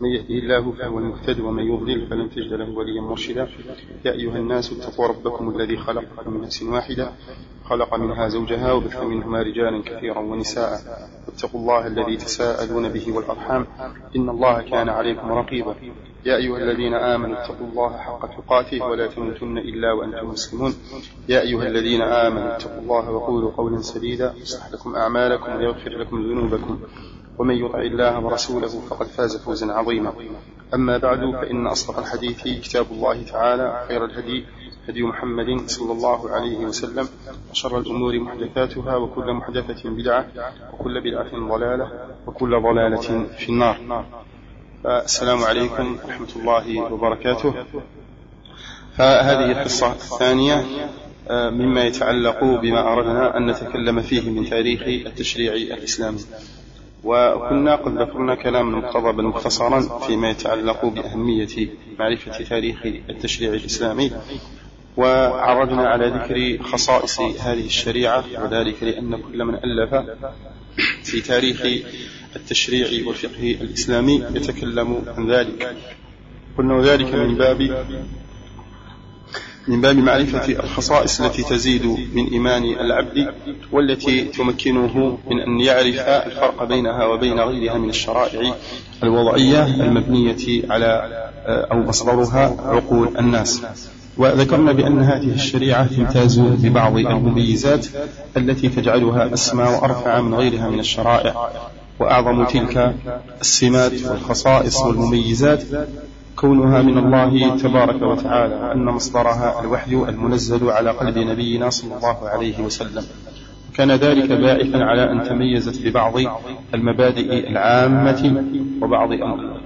من يهده الله فهو المهتد ومن يضلل فلن تجد له وليا مرشدا. يا أيها الناس اتقوا ربكم الذي خلقكم من نفس واحدة خلق منها زوجها وبث منهما رجالا كثيرا ونساء. واتقوا الله الذي تساءلون به والأرحام. إن الله كان عليكم رقيبا. يا أيها الذين آمنوا اتقوا الله حق تقاته ولا تموتن إلا وأنتم مسلمون. يا أيها الذين آمنوا اتقوا الله وقولوا قولا سديدا. يصلح لكم أعمالكم ويغفر لكم ذنوبكم. ومن يطع الله ورسوله فقد فاز فوزا عظيما. أما بعد فإن أصدق الحديث كتاب الله تعالى خير الهدي هدي محمد صلى الله عليه وسلم وشر الأمور محدثاتها وكل محدثة بدعة وكل بدعة ضلالة وكل ضلالة في النار. السلام عليكم ورحمة الله وبركاته. فهذه القصة الثانية مما يتعلق بما أردنا أن نتكلم فيه من تاريخ التشريع الإسلامي. وكنا قد ذكرنا كلاما مقتضبا مختصرا فيما يتعلق بأهمية معرفة تاريخ التشريع الإسلامي وعرضنا على ذكر خصائص هذه الشريعة وذلك لأن كل من ألف في تاريخ التشريع والفقه الإسلامي يتكلم عن ذلك. قلنا ذلك من باب من باب معرفة الخصائص التي تزيد من إيمان العبد والتي تمكنه من أن يعرف الفرق بينها وبين غيرها من الشرائع الوضعية المبنية على أو مصدرها عقول الناس. وذكرنا بأن هذه الشريعة تمتاز ببعض المميزات التي تجعلها أسمى وأرفع من غيرها من الشرائع وأعظم تلك السمات والخصائص والمميزات كونها من الله تبارك وتعالى أن مصدرها الوحي المنزل على قلب نبينا صلى الله عليه وسلم. كان ذلك باعثا على أن تميزت ببعض المبادئ العامة وبعض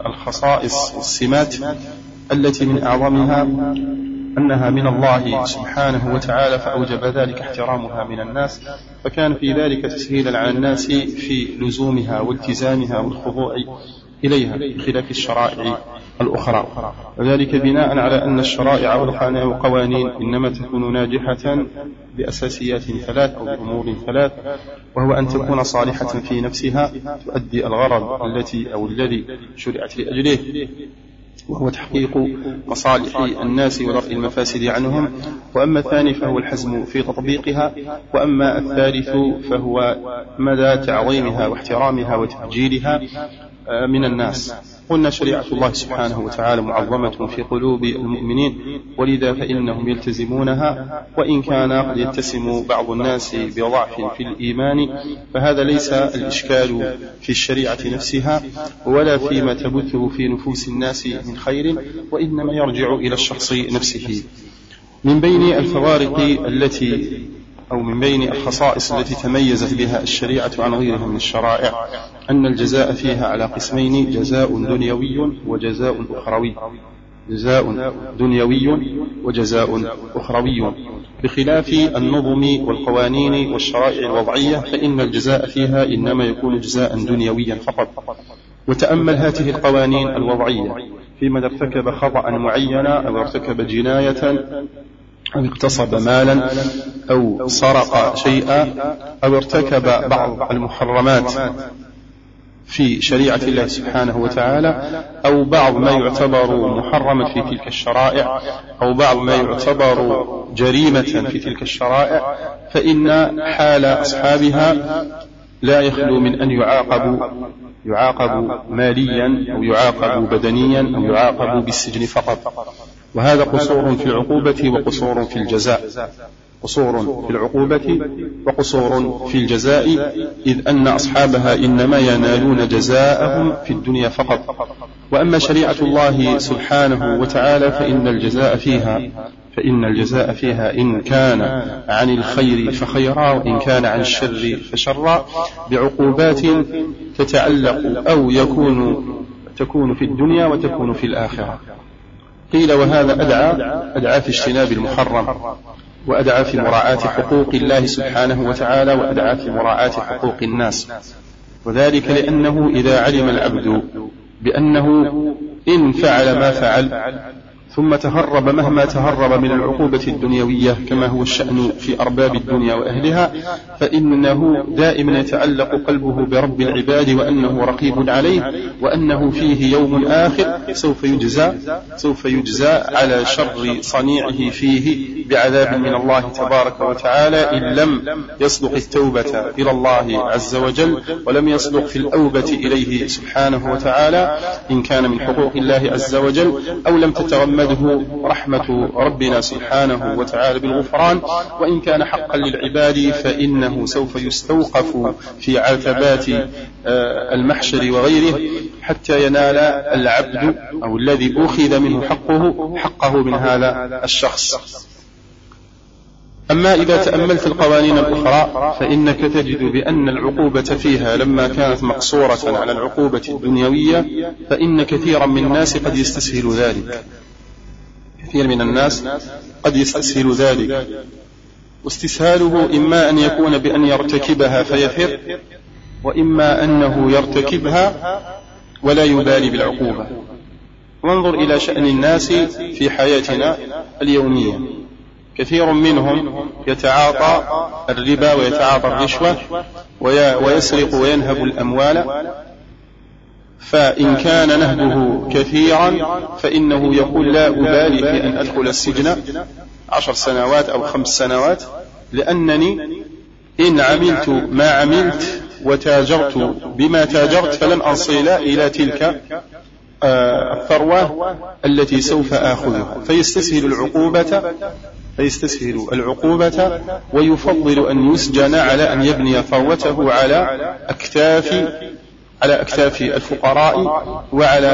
الخصائص والسمات التي من أعظمها أنها من الله سبحانه وتعالى فأوجب ذلك احترامها من الناس فكان في ذلك تسهيلا على الناس في لزومها والتزامها والخضوع إليها بخلاف الشرائع الأخرى. وذلك بناء على أن الشرائع والقوانين إنما تكون ناجحة بأساسيات ثلاث أو بأمور ثلاث وهو أن تكون صالحة في نفسها تؤدي الغرض التي أو الذي شرعت لأجله وهو تحقيق مصالح الناس ورفع المفاسد عنهم. وأما الثاني فهو الحزم في تطبيقها وأما الثالث فهو مدى تعظيمها واحترامها وتبجيلها من الناس. قلنا شريعة الله سبحانه وتعالى معظمة في قلوب المؤمنين ولذا فإنهم يلتزمونها وإن كان قد يتسم بعض الناس بضعف في الإيمان فهذا ليس الإشكال في الشريعة نفسها ولا فيما تبثه في نفوس الناس من خير وإنما يرجع إلى الشخص نفسه. من بين الفوارق التي أو من بين الخصائص التي تميزت بها الشريعة عن غيرها من الشرائع أن الجزاء فيها على قسمين جزاء دنيوي وجزاء أخروي. جزاء دنيوي وجزاء أخروي. بخلاف النظم والقوانين والشرائع الوضعية فإن الجزاء فيها إنما يكون جزاء دنيويا فقط. وتأمل هذه القوانين الوضعية في من ارتكب خطأ معينا أو ارتكب جناية أو اغتصب مالا أو سرق شيئا أو ارتكب بعض المحرمات في شريعة الله سبحانه وتعالى أو بعض ما يعتبر محرما في تلك الشرائع أو بعض ما يعتبر جريمة في تلك الشرائع فإن حال أصحابها لا يخلو من أن يعاقبوا يعاقب ماليا أو يعاقب بدنيا أو يعاقب بالسجن فقط. وهذا قصور في العقوبة وقصور في الجزاء. قصور في العقوبة وقصور في الجزاء إذ أن أصحابها إنما ينالون جزاءهم في الدنيا فقط. وأما شريعة الله سبحانه وتعالى فإن الجزاء فيها فإن الجزاء فيها إن كان عن الخير فخيرا وإن كان عن الشر فشرا. بعقوبات تتعلق أو يكون تكون في الدنيا وتكون في الآخرة. قيل وهذا أدعى أدعى في اجتناب المحرم وأدعى في مراعاة حقوق الله سبحانه وتعالى وأدعى في مراعاة حقوق الناس. وذلك لأنه إذا علم العبد بأنه إن فعل ما فعل ثم تهرب مهما تهرب من العقوبة الدنيوية كما هو الشأن في أرباب الدنيا وأهلها فإنه دائما يتعلق قلبه برب العباد وأنه رقيب عليه وأنه فيه يوم آخر سوف يجزى سوف يجزى على شر صنيعه فيه بعذاب من الله تبارك وتعالى إن لم يصدق التوبة إلى الله عز وجل ولم يصدق في الأوبة إليه سبحانه وتعالى إن كان من حقوق الله عز وجل أو لم تتغمد تشهده رحمة ربنا سبحانه وتعالى بالغفران وإن كان حقا للعباد فإنه سوف يستوقف في عتبات آه، المحشر وغيره حتى ينال العبد أو الذي أخذ منه حقه حقه من هذا الشخص. أما إذا تأملت القوانين الأخرى فإنك تجد بأن العقوبة فيها لما كانت مقصورة على العقوبة الدنيوية فإن كثيرا من الناس قد يستسهل ذلك. كثير من الناس قد يستسهل ذلك. واستسهاله إما أن يكون بأن يرتكبها فيفر وإما أنه يرتكبها ولا يبالي بالعقوبة. وانظر إلى شأن الناس في حياتنا اليومية. كثير منهم يتعاطى الربا ويتعاطى الرشوة ويسرق وينهب الأموال فإن كان نهبه كثيرا فإنه يقول لا أبالي في أن أدخل السجن عشر سنوات أو خمس سنوات لأنني إن عملت ما عملت وتاجرت بما تاجرت فلن أصل إلى تلك آه، الثروة التي سوف آخذها. فيستسهل العقوبة فيستسهل العقوبة ويفضل أن يسجن على أن يبني ثروته على أكتاف على أكتاف الفقراء وعلى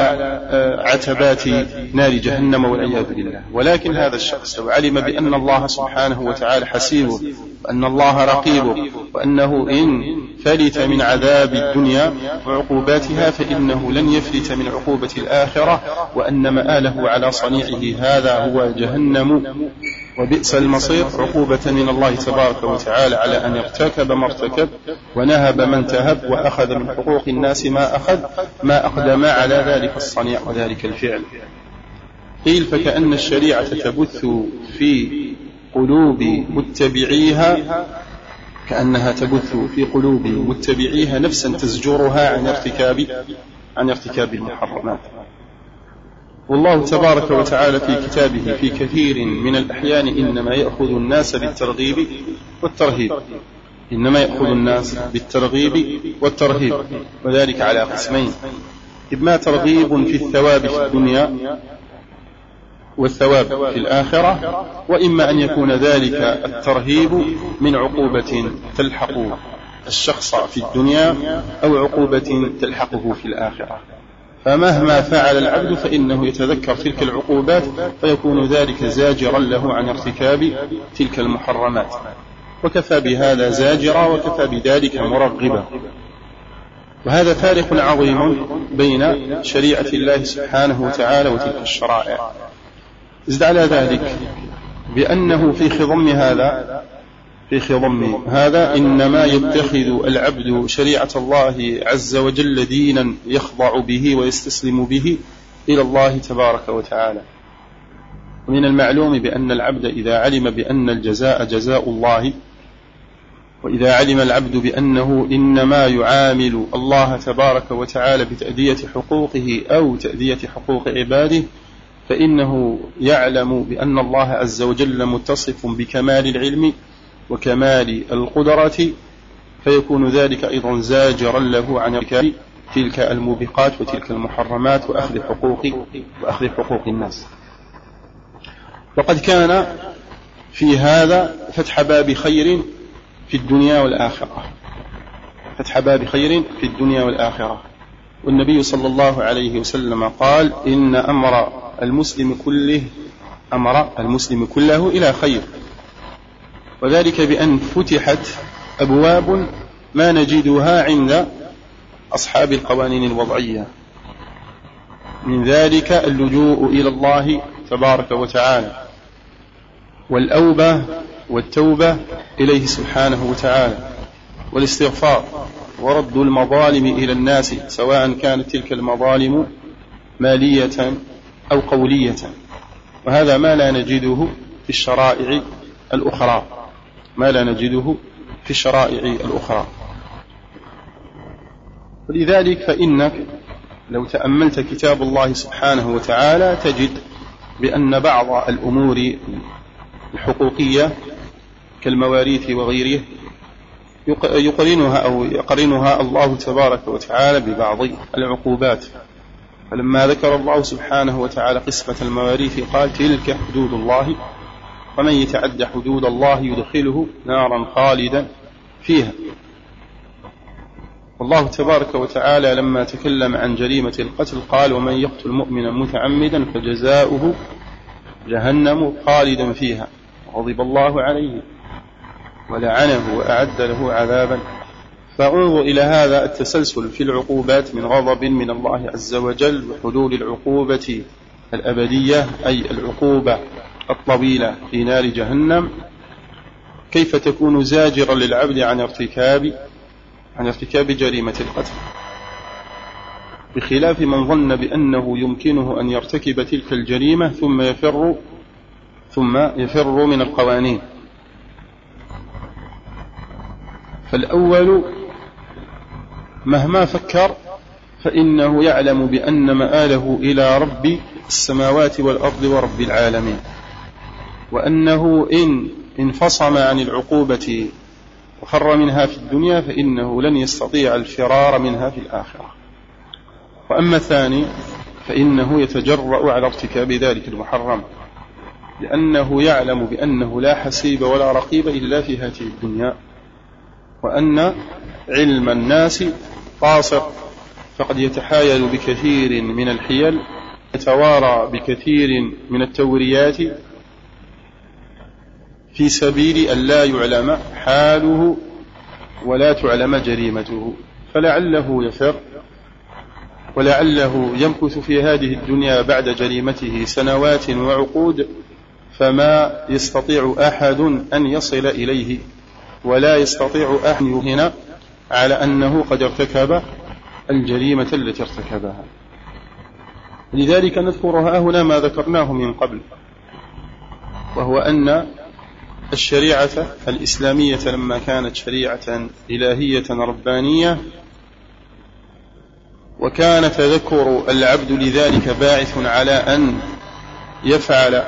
آه، عتبات نار جهنم والعياذ بالله. ولكن هذا الشخص لو علم بأن الله سبحانه وتعالى حسيبه وأن الله رقيبه وأنه إن فلت من عذاب الدنيا وعقوباتها فإنه لن يفلت من عقوبة الآخرة وأن مآله على صنيعه هذا هو جهنم. وبئس المصير عقوبة من الله تبارك وتعالى على أن ارتكب ما ارتكب ونهب من تهب وأخذ من حقوق الناس ما أخذ ما أقدم على ذلك الصنيع وذلك الفعل. قيل فكأن الشريعة تبث في قلوب متبعيها كأنها تبث في قلوب متبعيها نفسا تزجرها عن ارتكاب عن ارتكاب المحرمات. والله تبارك وتعالى في كتابه في كثير من الأحيان إنما يأخذ الناس بالترغيب والترهيب. إنما يأخذ الناس بالترغيب والترهيب وذلك على قسمين. إما ترغيب في الثواب في الدنيا والثواب في الآخرة وإما أن يكون ذلك الترهيب من عقوبة تلحق الشخص في الدنيا أو عقوبة تلحقه في الآخرة. فمهما فعل العبد فإنه يتذكر تلك العقوبات فيكون ذلك زاجرا له عن ارتكاب تلك المحرمات. وكفى بهذا زاجرا وكفى بذلك مرغبا. وهذا فارق عظيم بين شريعة الله سبحانه وتعالى وتلك الشرائع. زد على ذلك بأنه في خضم هذا في خضم هذا إنما يتخذ العبد شريعة الله عز وجل دينا يخضع به ويستسلم به إلى الله تبارك وتعالى. ومن المعلوم بأن العبد إذا علم بأن الجزاء جزاء الله وإذا علم العبد بأنه إنما يعامل الله تبارك وتعالى بتأدية حقوقه أو تأدية حقوق عباده فإنه يعلم بأن الله عز وجل متصف بكمال العلم وكمال القدرة فيكون ذلك أيضا زاجرا له عن تلك الموبقات وتلك المحرمات وأخذ حقوق وأخذ حقوق الناس. وقد كان في هذا فتح باب خير في الدنيا والآخرة. فتح باب خير في الدنيا والآخرة. والنبي صلى الله عليه وسلم قال إن أمر المسلم كله أمر المسلم كله إلى خير. وذلك بأن فتحت أبواب ما نجدها عند أصحاب القوانين الوضعية. من ذلك اللجوء إلى الله تبارك وتعالى والأوبة والتوبة إليه سبحانه وتعالى والاستغفار ورد المظالم إلى الناس سواء كانت تلك المظالم مالية أو قولية. وهذا ما لا نجده في الشرائع الأخرى. ما لا نجده في الشرائع الأخرى. ولذلك فإنك لو تأملت كتاب الله سبحانه وتعالى تجد بأن بعض الأمور الحقوقية كالمواريث وغيره يقرنها أو يقرنها الله تبارك وتعالى ببعض العقوبات. فلما ذكر الله سبحانه وتعالى قسمة المواريث قال تلك حدود الله ومن يتعد حدود الله يدخله نارا خالدا فيها. والله تبارك وتعالى لما تكلم عن جريمة القتل قال ومن يقتل مؤمنا متعمدا فجزاؤه جهنم خالدا فيها. غضب الله عليه ولعنه وأعد له عذابا. فأنظر إلى هذا التسلسل في العقوبات من غضب من الله عز وجل وحلول العقوبة الأبدية أي العقوبة. الطويلة في نار جهنم كيف تكون زاجرا للعبد عن ارتكاب عن ارتكاب جريمة القتل؟ بخلاف من ظن بأنه يمكنه أن يرتكب تلك الجريمة ثم يفر ثم يفر من القوانين. فالأول مهما فكر فإنه يعلم بأن مآله إلى رب السماوات والأرض ورب العالمين. وأنه إن انفصم عن العقوبة وفر منها في الدنيا فإنه لن يستطيع الفرار منها في الآخرة. وأما الثاني فإنه يتجرأ على ارتكاب ذلك المحرم لأنه يعلم بأنه لا حسيب ولا رقيب إلا في هذه الدنيا وأن علم الناس قاصر فقد يتحايل بكثير من الحيل يتوارى بكثير من التوريات في سبيل أن لا يعلم حاله ولا تعلم جريمته. فلعله يفر ولعله يمكث في هذه الدنيا بعد جريمته سنوات وعقود فما يستطيع أحد أن يصل إليه ولا يستطيع أحد يهن على أنه قد ارتكب الجريمة التي ارتكبها. لذلك نذكرها هنا ما ذكرناه من قبل وهو أن الشريعة الإسلامية لما كانت شريعة إلهية ربانية وكان تذكر العبد لذلك باعث على أن يفعل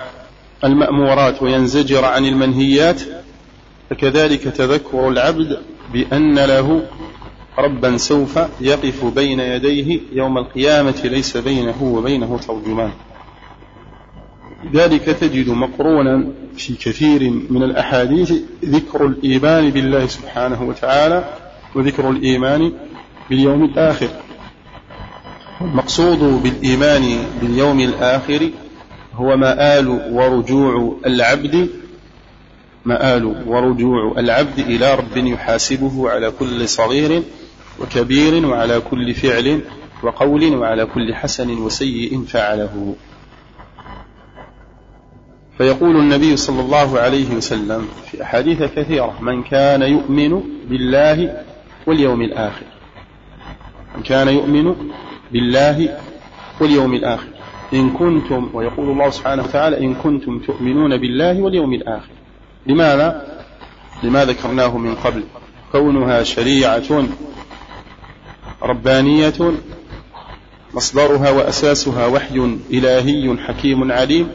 المأمورات وينزجر عن المنهيات فكذلك تذكر العبد بأن له ربا سوف يقف بين يديه يوم القيامة ليس بينه وبينه ترجمان. ذلك تجد مقرونا في كثير من الأحاديث ذكر الإيمان بالله سبحانه وتعالى وذكر الإيمان باليوم الآخر. المقصود بالإيمان باليوم الآخر هو مآل ورجوع العبد مآل ورجوع العبد إلى رب يحاسبه على كل صغير وكبير وعلى كل فعل وقول وعلى كل حسن وسيء فعله. فيقول النبي صلى الله عليه وسلم في أحاديث كثيرة من كان يؤمن بالله واليوم الآخر. من كان يؤمن بالله واليوم الآخر. إن كنتم ويقول الله سبحانه وتعالى إن كنتم تؤمنون بالله واليوم الآخر. لماذا؟ لما ذكرناه من قبل؟ كونها شريعة ربانية مصدرها وأساسها وحي إلهي حكيم عليم.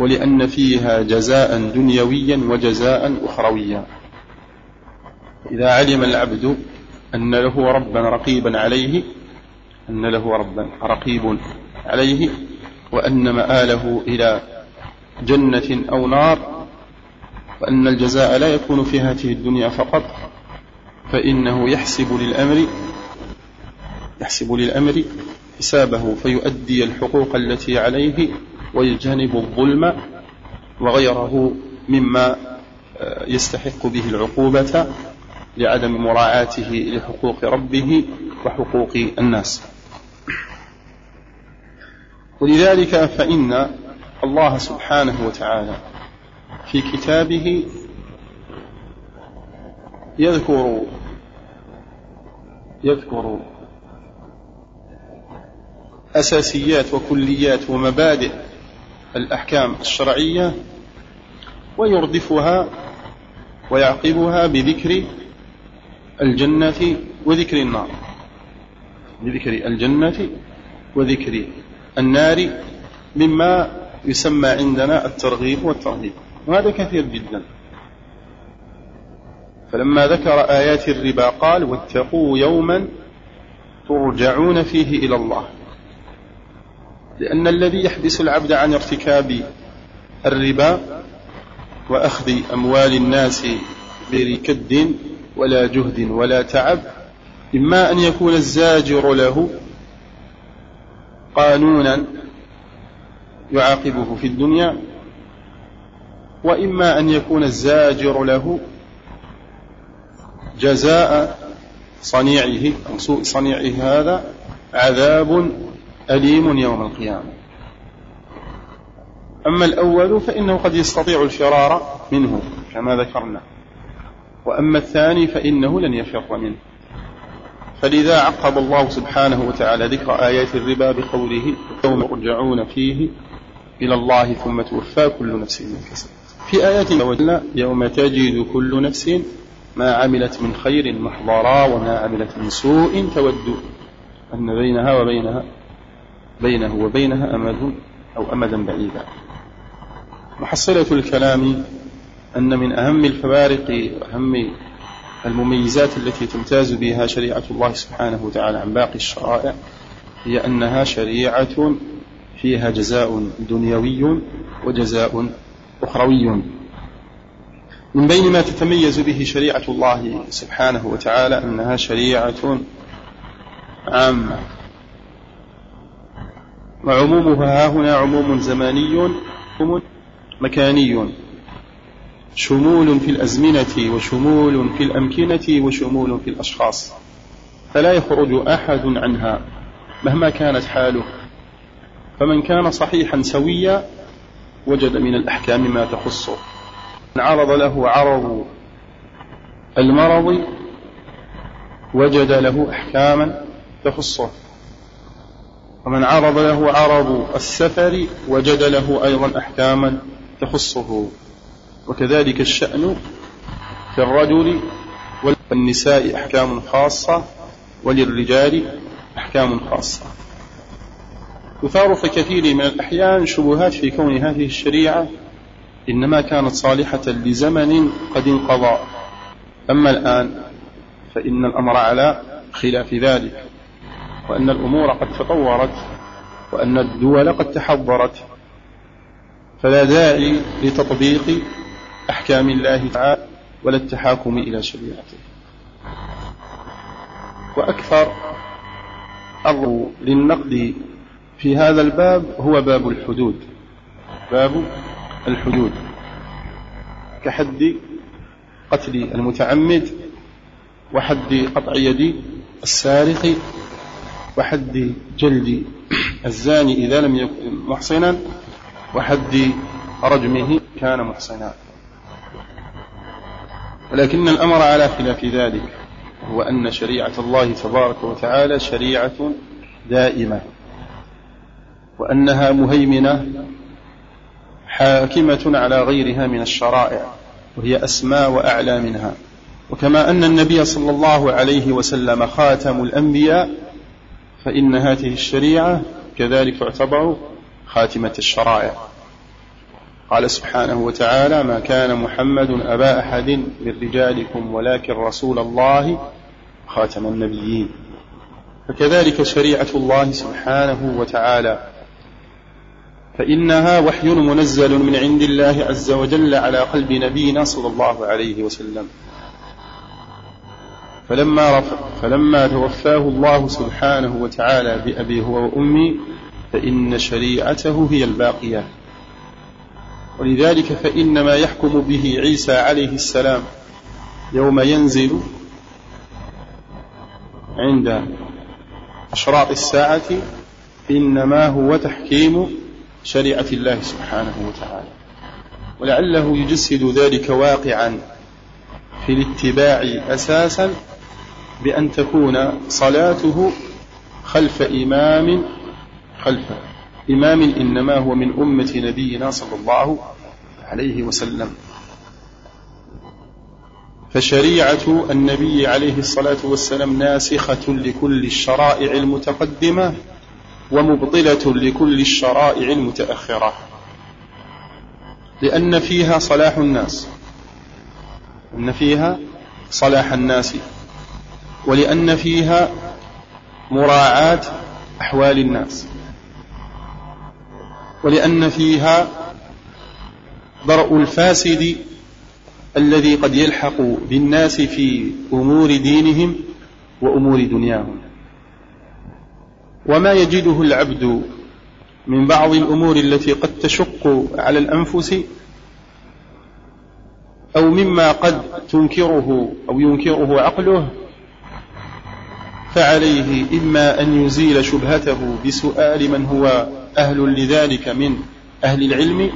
ولأن فيها جزاء دنيويا وجزاء أخرويا. إذا علم العبد أن له ربا رقيبا عليه أن له ربا رقيب عليه وأن مآله إلى جنة أو نار وأن الجزاء لا يكون في هذه الدنيا فقط فإنه يحسب للأمر يحسب للأمر حسابه فيؤدي الحقوق التي عليه ويجتنب الظلم وغيره مما آه، يستحق به العقوبة لعدم مراعاته لحقوق ربه وحقوق الناس. ولذلك فإن الله سبحانه وتعالى في كتابه يذكر يذكر أساسيات وكليات ومبادئ الأحكام الشرعية ويردفها ويعقبها بذكر الجنة وذكر النار. بذكر الجنة وذكر النار مما يسمى عندنا الترغيب والترهيب. وهذا كثير جدا. فلما ذكر آيات الربا قال واتقوا يوما ترجعون فيه إلى الله. لأن الذي يحبس العبد عن ارتكاب الربا وأخذ أموال الناس بغير كد ولا جهد ولا تعب إما أن يكون الزاجر له قانونا يعاقبه في الدنيا وإما أن يكون الزاجر له جزاء صنيعه أو سوء صنيعه هذا عذاب أليم يوم القيامة. أما الأول فإنه قد يستطيع الفرار منه كما ذكرنا. وأما الثاني فإنه لن يفر منه. فلذا عقب الله سبحانه وتعالى ذكر آيات الربا بقوله يوم يرجعون فيه إلى الله ثم توفى كل نفس ما كسبت. في آيات وجل يوم تجد كل نفس ما عملت من خير محضرا وما عملت من سوء تود أن بينها وبينها بينه وبينها أمد أو أمدا بعيدا. محصلة الكلام أن من أهم الفوارق وأهم المميزات التي تمتاز بها شريعة الله سبحانه وتعالى عن باقي الشرائع هي أنها شريعة فيها جزاء دنيوي وجزاء أخروي. من بين ما تتميز به شريعة الله سبحانه وتعالى أنها شريعة عامة. وعمومها هنا عموم زماني مكاني. شمول في الأزمنة وشمول في الأمكنة وشمول في الأشخاص. فلا يخرج أحد عنها مهما كانت حاله. فمن كان صحيحا سويا وجد من الأحكام ما تخصه. من عرض له عرض المرض وجد له أحكاما تخصه. ومن عرض له عرض السفر وجد له أيضا أحكاما تخصه. وكذلك الشأن في الرجل والنساء أحكام خاصة وللرجال أحكام خاصة. يثار في كثير من الأحيان شبهات في كون هذه الشريعة إنما كانت صالحة لزمن قد انقضى. أما الآن فإن الأمر على خلاف ذلك. وأن الأمور قد تطورت وأن الدول قد تحضرت. فلا داعي لتطبيق أحكام الله تعالى ولا التحاكم إلى شريعته. وأكثر أمر للنقد في هذا الباب هو باب الحدود. باب الحدود. كحد قتل المتعمد وحد قطع يد السارق وحد جلد الزاني إذا لم يكن محصنا وحد رجمه كان محصنا. ولكن الأمر على خلاف ذلك هو أن شريعة الله تبارك وتعالى شريعة دائمة وأنها مهيمنة حاكمة على غيرها من الشرائع وهي أسمى وأعلى منها. وكما أن النبي صلى الله عليه وسلم خاتم الأنبياء فإن هذه الشريعة كذلك تعتبر خاتمة الشرائع. قال سبحانه وتعالى ما كان محمد أبا أحد من رجالكم ولكن رسول الله خاتم النبيين. فكذلك شريعة الله سبحانه وتعالى. فإنها وحي منزل من عند الله عز وجل على قلب نبينا صلى الله عليه وسلم. فلما رفع فلما توفاه الله سبحانه وتعالى بأبي هو وأمي فإن شريعته هي الباقية. ولذلك فإن ما يحكم به عيسى عليه السلام يوم ينزل عند أشراط الساعة إنما هو تحكيم شريعة الله سبحانه وتعالى. ولعله يجسد ذلك واقعا في الاتباع أساسا بأن تكون صلاته خلف إمام خلفه إمام إنما هو من أمة نبينا صلى الله عليه وسلم. فشريعة النبي عليه الصلاة والسلام ناسخة لكل الشرائع المتقدمة ومبطلة لكل الشرائع المتأخرة لأن فيها صلاح الناس أن فيها صلاح الناس. ولأن فيها مراعاة أحوال الناس. ولأن فيها درء الفاسد الذي قد يلحق بالناس في أمور دينهم وأمور دنياهم. وما يجده العبد من بعض الأمور التي قد تشق على الأنفس أو مما قد تنكره أو ينكره عقله فعليه إما أن يزيل شبهته بسؤال من هو أهل لذلك من أهل العلم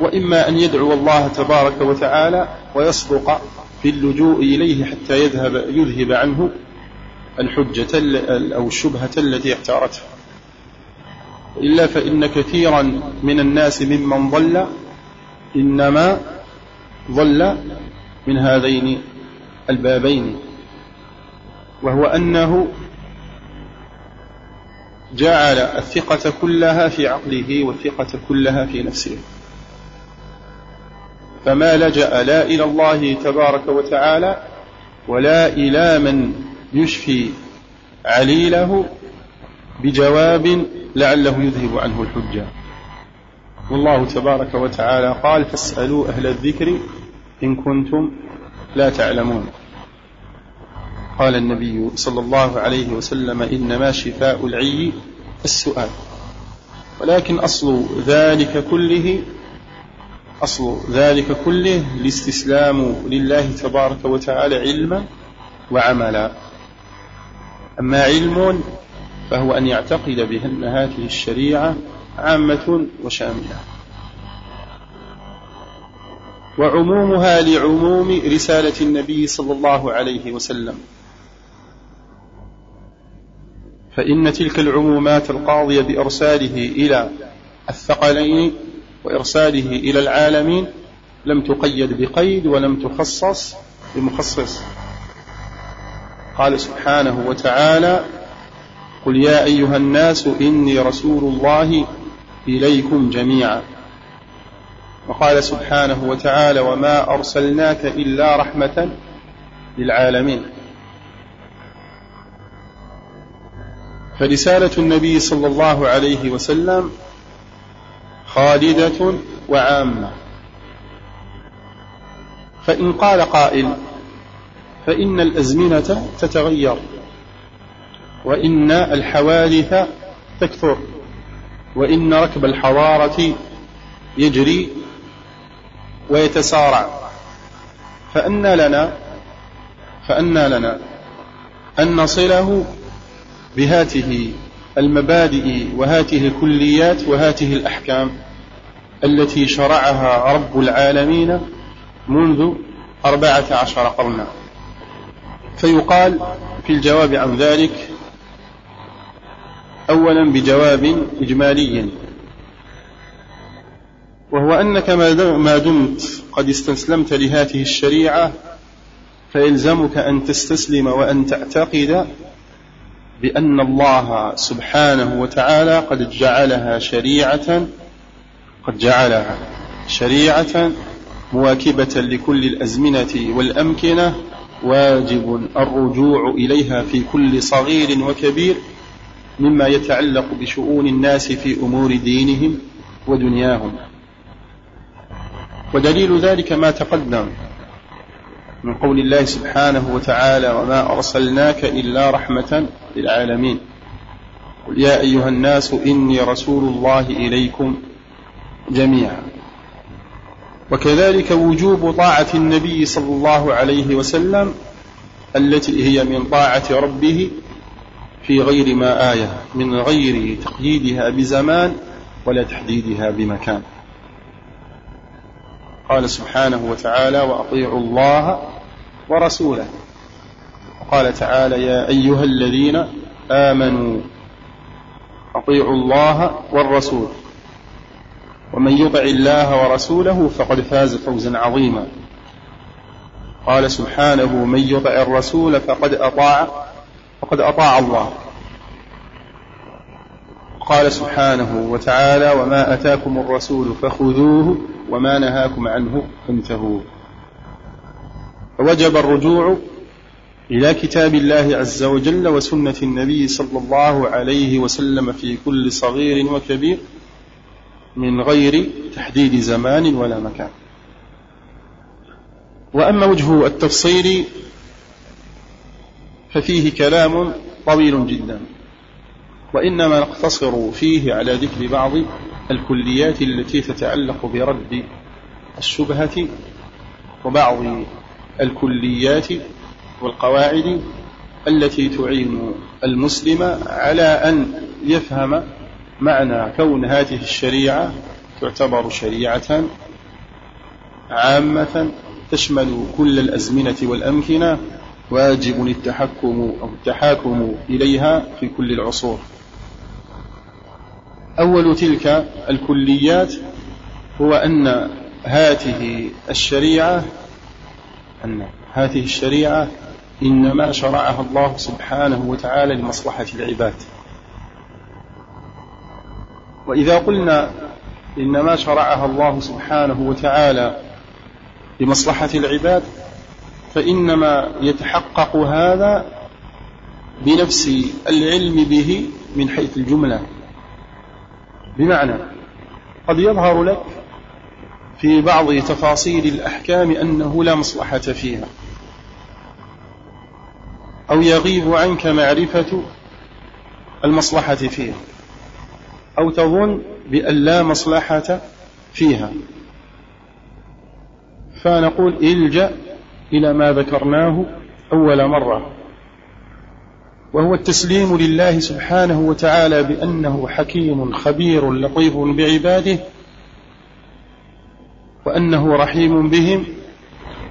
وإما أن يدعو الله تبارك وتعالى ويصدق في اللجوء إليه حتى يذهب يذهب عنه الحجة أو الشبهة التي احتارتها إلا فإن كثيرا من الناس ممن ضل إنما ضل من هذين البابين. وهو أنه جعل الثقة كلها في عقله والثقة كلها في نفسه. فما لجأ لا إلى الله تبارك وتعالى ولا إلى من يشفي عليله بجواب لعله يذهب عنه الحجة. والله تبارك وتعالى قال فاسألوا أهل الذكر إن كنتم لا تعلمون. قال النبي صلى الله عليه وسلم إنما شفاء العي السؤال. ولكن أصل ذلك كله أصل ذلك كله الاستسلام لله تبارك وتعالى علما وعملا. أما علم فهو أن يعتقد بأن هذه الشريعة عامة وشاملة. وعمومها لعموم رسالة النبي صلى الله عليه وسلم. فإن تلك العمومات القاضية بإرساله إلى الثقلين وإرساله إلى العالمين لم تقيد بقيد ولم تخصص بمخصص. قال سبحانه وتعالى قل يا أيها الناس إني رسول الله إليكم جميعا. وقال سبحانه وتعالى وما أرسلناك إلا رحمة للعالمين. فرسالة النبي صلى الله عليه وسلم خالدة وعامة. فإن قال قائل فإن الأزمنة تتغير وإن الحوادث تكثر وإن ركب الحضارة يجري ويتسارع. فأنى لنا فأنى لنا أن نصله بهاته المبادئ وهاته الكليات وهاته الأحكام التي شرعها رب العالمين منذ أربعة عشر قرنا. فيقال في الجواب عن ذلك أولا بجواب إجمالي. وهو أنك ما دمت قد استسلمت لهذه الشريعة فيلزمك أن تستسلم وأن تعتقد بأن الله سبحانه وتعالى قد جعلها شريعة قد جعلها شريعة مواكبة لكل الأزمنة والأمكنة واجب الرجوع إليها في كل صغير وكبير مما يتعلق بشؤون الناس في أمور دينهم ودنياهم. ودليل ذلك ما تقدم من قول الله سبحانه وتعالى وما أرسلناك إلا رحمة للعالمين. قل يا أيها الناس إني رسول الله إليكم جميعا. وكذلك وجوب طاعة النبي صلى الله عليه وسلم التي هي من طاعة ربه في غير ما آية من غير تقييدها بزمان ولا تحديدها بمكان. قال سبحانه وتعالى وأطيعوا الله ورسوله. وقال تعالى يا أيها الذين آمنوا أطيعوا الله والرسول. ومن يطع الله ورسوله فقد فاز فوزا عظيما. قال سبحانه من يطع الرسول فقد أطاع فقد أطاع الله. قال سبحانه وتعالى وما أتاكم الرسول فخذوه وما نهاكم عنه فانتهوا فوجب الرجوع إلى كتاب الله عز وجل وسنة النبي صلى الله عليه وسلم في كل صغير وكبير من غير تحديد زمان ولا مكان. وأما وجه التفصيل ففيه كلام طويل جدا وإنما نقتصر فيه على ذكر بعض الكليات التي تتعلق برد الشبهة وبعض الكليات والقواعد التي تعين المسلم على أن يفهم معنى كون هذه الشريعة تعتبر شريعة عامة تشمل كل الأزمنة والأمكنة واجب التحكم أو التحاكم إليها في كل العصور. أول تلك الكليات هو أن هذه الشريعة أن هذه الشريعة إنما شرعها الله سبحانه وتعالى لمصلحة العباد. وإذا قلنا إنما شرعها الله سبحانه وتعالى لمصلحة العباد فإنما يتحقق هذا بنفس العلم به من حيث الجملة. بمعنى قد يظهر لك في بعض تفاصيل الأحكام أنه لا مصلحة فيها أو يغيب عنك معرفة المصلحة فيها أو تظن بأن لا مصلحة فيها فنقول إلجأ إلى ما ذكرناه أول مرة وهو التسليم لله سبحانه وتعالى بأنه حكيم خبير لطيف بعباده وأنه رحيم بهم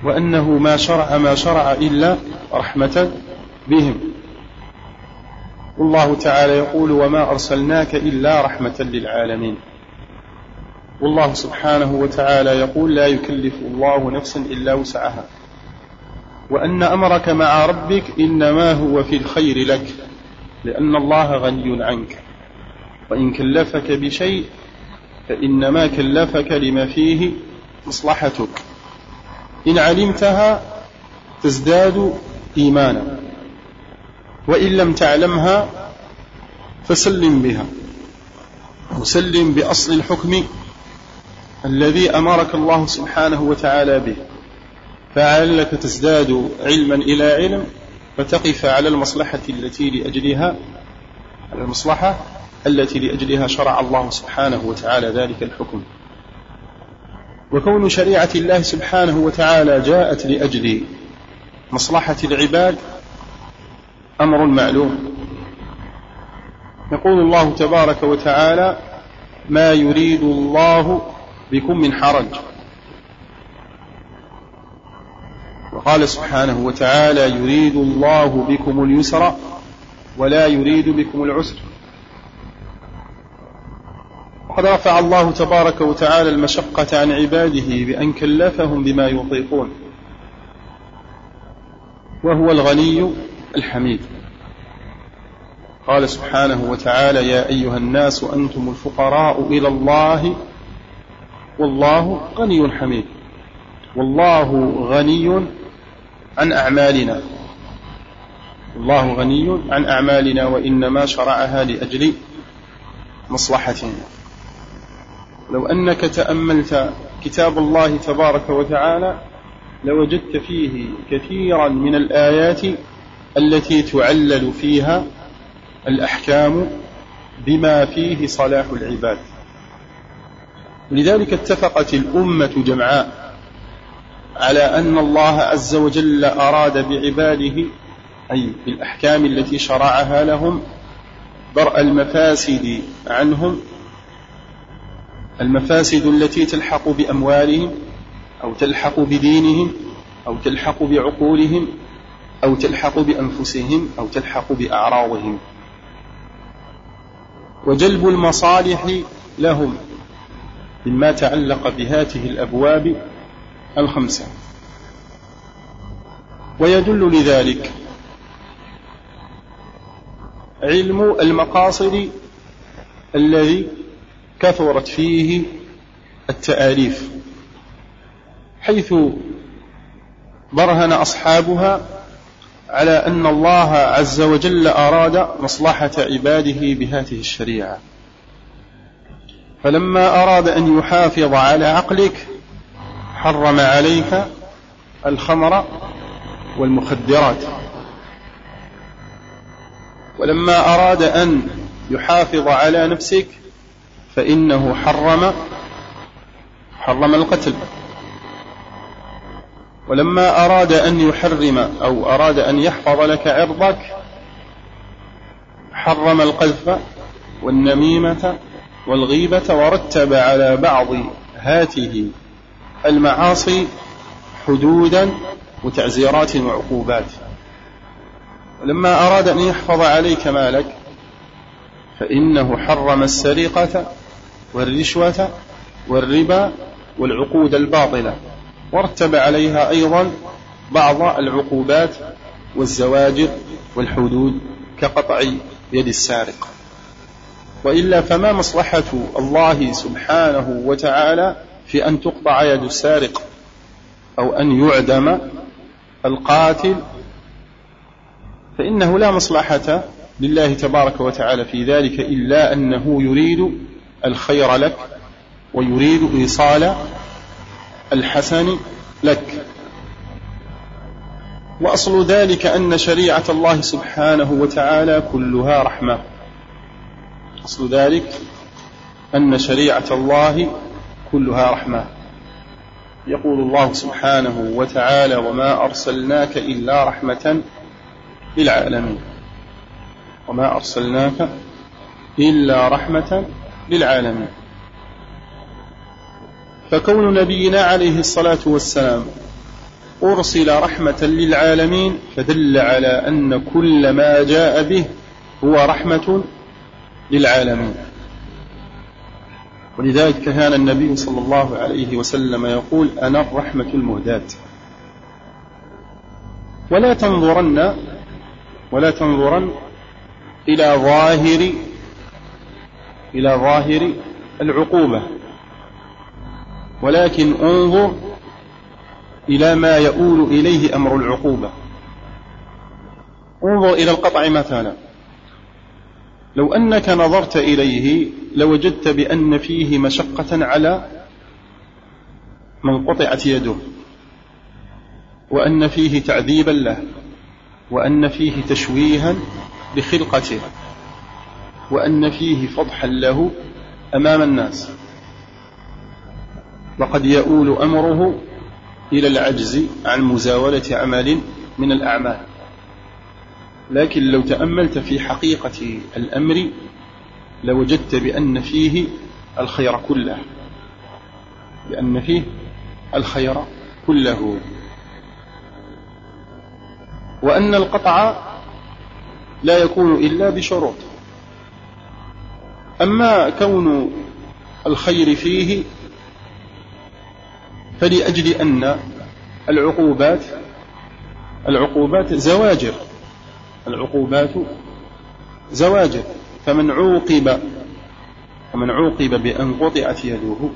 وأنه ما شرع ما شرع إلا رحمة بهم. والله تعالى يقول وما أرسلناك إلا رحمة للعالمين والله سبحانه وتعالى يقول لا يكلف الله نفسا إلا وسعها وأن أمرك مع ربك إنما هو في الخير لك لأن الله غني عنك. وإن كلفك بشيء فإنما كلفك لما فيه مصلحتك. إن علمتها تزداد إيمانا وإن لم تعلمها فسلم بها. وسلم بأصل الحكم الذي أمرك الله سبحانه وتعالى به. فعلك تزداد علما إلى علم فتقف على المصلحة التي لأجلها على المصلحة التي لأجلها شرع الله سبحانه وتعالى ذلك الحكم. وكون شريعة الله سبحانه وتعالى جاءت لأجل مصلحة العباد أمر معلوم. يقول الله تبارك وتعالى ما يريد الله بكم من حرج. وقال سبحانه وتعالى يريد الله بكم اليسر ولا يريد بكم العسر. وقد رفع الله تبارك وتعالى المشقة عن عباده بأن كلفهم بما يطيقون. وهو الغني الحميد. قال سبحانه وتعالى يا أيها الناس أنتم الفقراء إلى الله والله غني حميد. والله غني عن أعمالنا. الله غني عن أعمالنا وإنما شرعها لأجل مصلحتنا لو أنك تأملت كتاب الله تبارك وتعالى لوجدت فيه كثيرا من الآيات التي تعلل فيها الأحكام بما فيه صلاح العباد. لذلك اتفقت الأمة جمعاء على أن الله عز وجل أراد بعباده أي بالأحكام التي شرعها لهم درء المفاسد عنهم المفاسد التي تلحق بأموالهم أو تلحق بدينهم أو تلحق بعقولهم أو تلحق بأنفسهم أو تلحق بأعراضهم. وجلب المصالح لهم مما تعلق بهذه الأبواب الخمسة. ويدل لذلك علم المقاصد الذي كثرت فيه التآليف حيث برهن أصحابها على أن الله عز وجل أراد مصلحة عباده بهذه الشريعة. فلما أراد أن يحافظ على عقلك حرم عليك الخمر والمخدرات. ولما أراد أن يحافظ على نفسك فإنه حرم حرم القتل. ولما أراد أن يحرم أو أراد أن يحفظ لك عرضك حرم القذف والنميمة والغيبة ورتب على بعض هاته المعاصي حدودا وتعزيرات وعقوبات. ولما أراد أن يحفظ عليك مالك فإنه حرم السرقة والرشوة والربا والعقود الباطلة ورتب عليها أيضا بعض العقوبات والزواجر والحدود كقطع يد السارق. وإلا فما مصلحة الله سبحانه وتعالى في أن تقطع يد السارق أو أن يعدم القاتل فإنه لا مصلحة لله تبارك وتعالى في ذلك إلا أنه يريد الخير لك ويريد إيصال الحسن لك. وأصل ذلك أن شريعة الله سبحانه وتعالى كلها رحمة. أصل ذلك أن شريعة الله كلها رحمة. يقول الله سبحانه وتعالى وما أرسلناك إلا رحمة للعالمين. وما أرسلناك إلا رحمة للعالمين. فكون نبينا عليه الصلاة والسلام أرسل رحمة للعالمين فدل على أن كل ما جاء به هو رحمة للعالمين. ولذلك كان النبي صلى الله عليه وسلم يقول أنا الرحمة المهداة. ولا تنظرن ولا تنظرن إلى ظاهر إلى ظاهر العقوبة. ولكن انظر إلى ما يؤول إليه أمر العقوبة. انظر إلى القطع مثلا. لو أنك نظرت إليه لوجدت بأن فيه مشقة على من قطعت يده وأن فيه تعذيبا له وأن فيه تشويها بخلقته وأن فيه فضحا له أمام الناس. وقد يؤول أمره إلى العجز عن مزاولة عمل من الأعمال. لكن لو تأملت في حقيقة الأمر لوجدت بأن فيه الخير كله بأن فيه الخير كله. وأن القطع لا يكون إلا بشروط. أما كون الخير فيه فلأجل أن العقوبات العقوبات زواجر. العقوبات زواجر فمن عوقب فمن عوقب بأن قطعت يده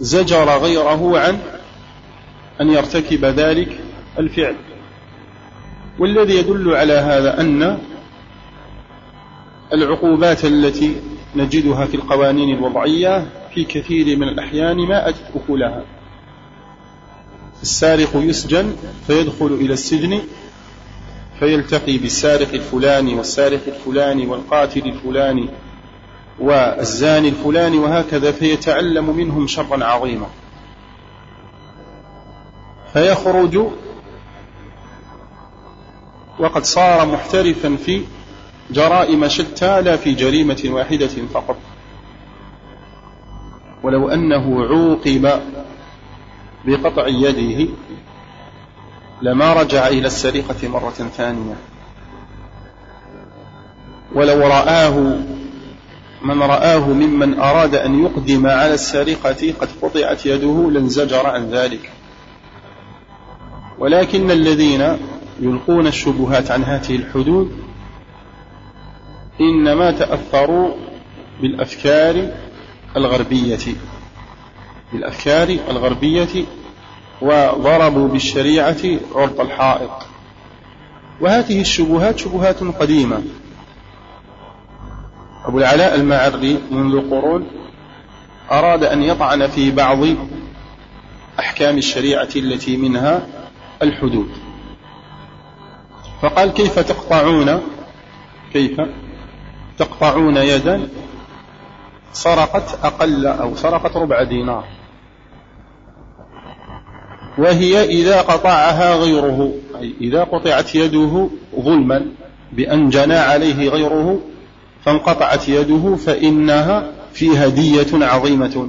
زجر غيره عن أن يرتكب ذلك الفعل. والذي يدل على هذا أن العقوبات التي نجدها في القوانين الوضعية في كثير من الأحيان ما أتت أكلها. السارق يسجن فيدخل إلى السجن فيلتقي بالسارق الفلاني والسارق الفلاني والقاتل الفلاني والزاني الفلاني وهكذا فيتعلم منهم شرا عظيما. فيخرج وقد صار محترفا في جرائم شتى لا في جريمة واحدة فقط. ولو أنه عوقب بقطع يده لما رجع إلى السرقة مرة ثانية. ولو رآه من رآه ممن أراد أن يقدم على السرقة قد قطعت يده لانزجر عن ذلك. ولكن الذين يلقون الشبهات عن هذه الحدود إنما تأثروا بالأفكار الغربية بالأفكار الغربية وضربوا بالشريعة عرض الحائط. وهذه الشبهات شبهات قديمة. أبو العلاء المعري منذ قرون أراد أن يطعن في بعض أحكام الشريعة التي منها الحدود. فقال كيف تقطعون؟ كيف تقطعون يدا؟ سرقت أقل أو سرقت ربع دينار. وهي إذا قطعها غيره أي إذا قطعت يده ظلما بأن جنى عليه غيره فانقطعت يده فإنها فيها دية عظيمة.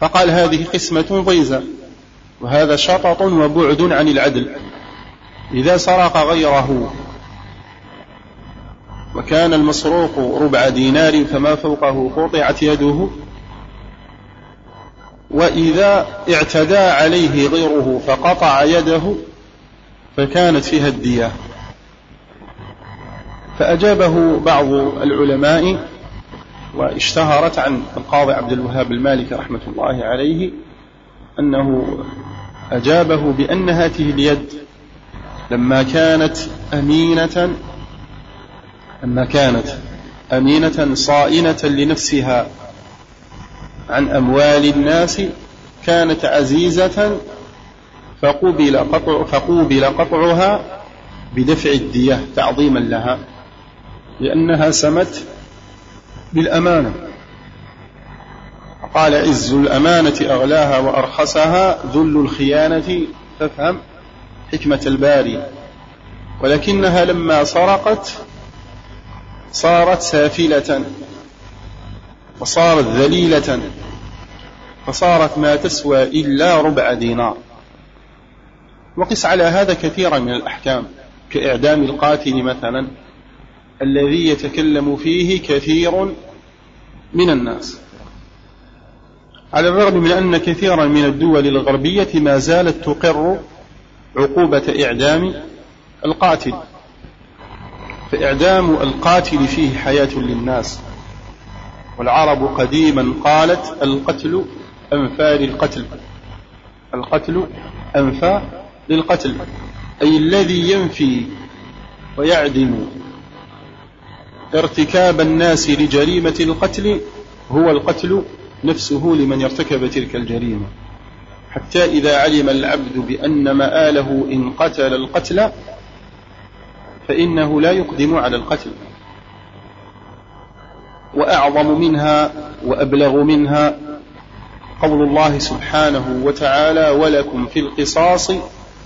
فقال هذه قسمة ضيزة وهذا شطط وبعد عن العدل. إذا سرق غيره وكان المسروق ربع دينار فما فوقه قطعت يده وإذا اعتدى عليه غيره فقطع يده فكانت فيها الدية. فأجابه بعض العلماء واشتهرت عن القاضي عبد الوهاب المالكي رحمة الله عليه أنه أجابه بأن هذه اليد لما كانت أمينة لما كانت أمينة صائنة لنفسها عن أموال الناس كانت عزيزة فقبل قطع فقوبل قطعها بدفع الدية تعظيما لها لأنها سمت بالأمانة. قال عز الأمانة أغلاها وأرخصها ذل الخيانة فافهم حكمة الباري. ولكنها لما سرقت صارت سافلة. وصارت ذليلة. فصارت ما تسوى إلا ربع دينار. وقس على هذا كثيرا من الأحكام كإعدام القاتل مثلا الذي يتكلم فيه كثير من الناس. على الرغم من أن كثيرا من الدول الغربية ما زالت تقر عقوبة إعدام القاتل. فإعدام القاتل فيه حياة للناس. والعرب قديما قالت القتل أنفى للقتل. القتل أنفى للقتل. أي الذي ينفي ويعدم ارتكاب الناس لجريمة القتل هو القتل نفسه لمن ارتكب تلك الجريمة. حتى إذا علم العبد بأن مآله إن قتل القتل فإنه لا يقدم على القتل. وأعظم منها وأبلغ منها قول الله سبحانه وتعالى ولكم في القصاص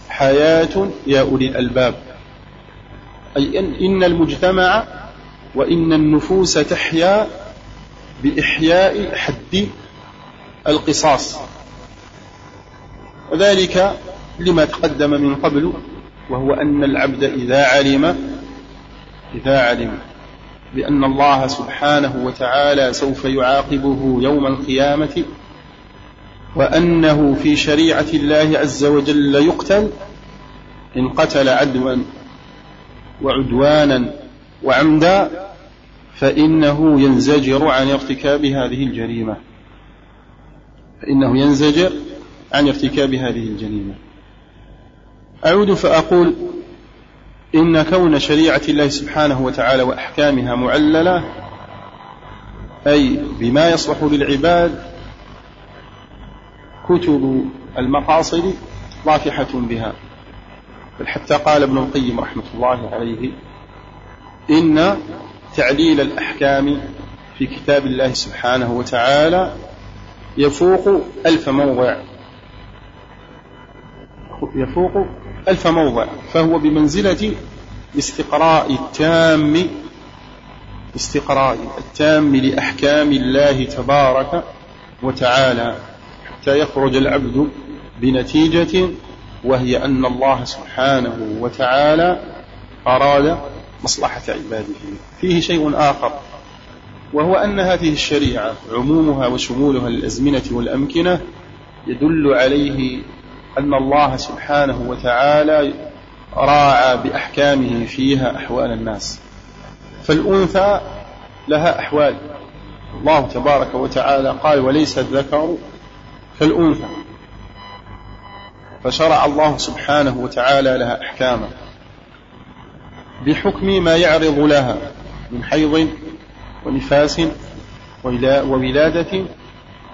حياة يا أولي الألباب. أي إن المجتمع وإن النفوس تحيا بإحياء حد القصاص. وذلك لما تقدم من قبل وهو أن العبد إذا علم إذا علم بأن الله سبحانه وتعالى سوف يعاقبه يوم القيامة وأنه في شريعة الله عز وجل يقتل إن قتل عدوا وعدوانا وعمدا فإنه ينزجر عن ارتكاب هذه الجريمة. فإنه ينزجر عن ارتكاب هذه الجريمة. أعود فأقول إن كون شريعة الله سبحانه وتعالى وأحكامها معللة أي بما يصلح للعباد كتب المقاصد ضافحة بها. بل حتى قال ابن القيم رحمة الله عليه إن تعليل الأحكام في كتاب الله سبحانه وتعالى يفوق ألف موضع. يفوق ألف موضع. فهو بمنزلة الاستقراء التام استقراء التام لأحكام الله تبارك وتعالى حتى يخرج العبد بنتيجة وهي أن الله سبحانه وتعالى أراد مصلحة عباده. فيه شيء آخر وهو أن هذه الشريعة عمومها وشمولها للأزمنة والأمكنة يدل عليه أن الله سبحانه وتعالى راعى بأحكامه فيها أحوال الناس. فالأنثى لها أحوال. الله تبارك وتعالى قال وليس الذكر كالأنثى. فشرع الله سبحانه وتعالى لها أحكاما. بحكم ما يعرض لها من حيض ونفاس وولادة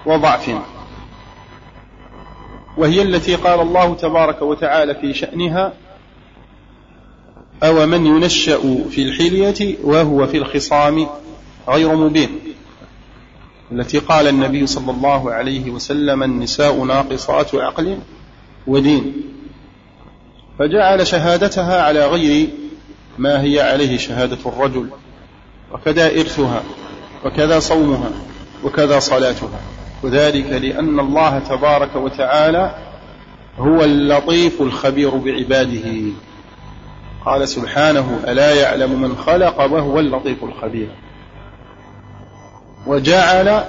وضعف. وهي التي قال الله تبارك وتعالى في شأنها أو من ينشأ في الحلية وهو في الخصام غير مبين. التي قال النبي صلى الله عليه وسلم النساء ناقصات عقل ودين. فجعل شهادتها على غير ما هي عليه شهادة الرجل وكذا إرثها وكذا صومها وكذا صلاتها. وذلك لأن الله تبارك وتعالى هو اللطيف الخبير بعباده. قال سبحانه ألا يعلم من خلق وهو اللطيف الخبير. وجعل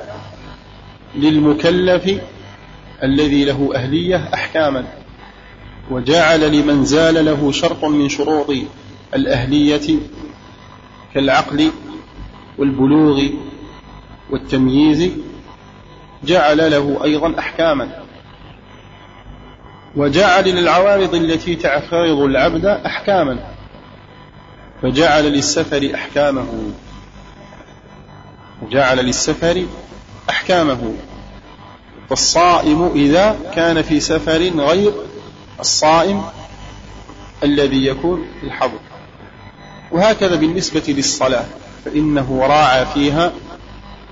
للمكلف الذي له أهلية أحكاما. وجعل لمن زال له شرط من شروط الأهلية كالعقل والبلوغ والتمييز جعل له أيضا أحكاما. وجعل للعوارض التي تعترض العبد أحكاما. فجعل للسفر أحكامه. جعل للسفر أحكامه. فالصائم إذا كان في سفر غير الصائم الذي يكون في الحضر. وهكذا بالنسبة للصلاة فإنه راعى فيها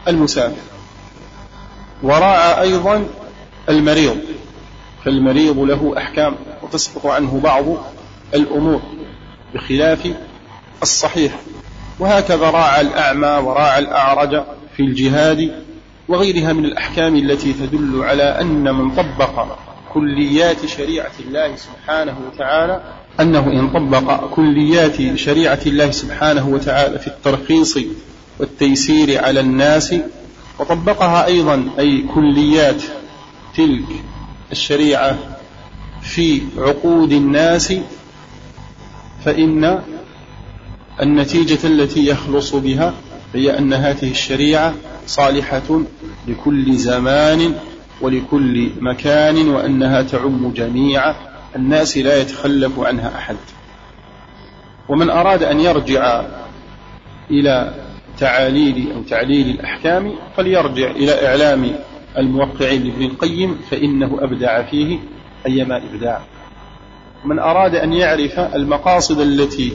المسافر. وراعى أيضا المريض فالمريض له أحكام وتسقط عنه بعض الأمور بخلاف الصحيح. وهكذا راعى الأعمى وراعى الأعرج في الجهاد وغيرها من الأحكام التي تدل على أن من طبق كليات شريعة الله سبحانه وتعالى أنه إن طبق كليات شريعة الله سبحانه وتعالى في الترخيص والتيسير على الناس وطبقها أيضا أي كليات تلك الشريعة في عقود الناس فإن النتيجة التي يخلص بها هي أن هذه الشريعة صالحة لكل زمان ولكل مكان وأنها تعم جميع الناس لا يتخلف عنها أحد. ومن أراد أن يرجع إلى تعاليل أو تعليل الأحكام فليرجع إلى إعلام الموقعين لابن القيم فإنه أبدع فيه أيما إبداع. من أراد أن يعرف المقاصد التي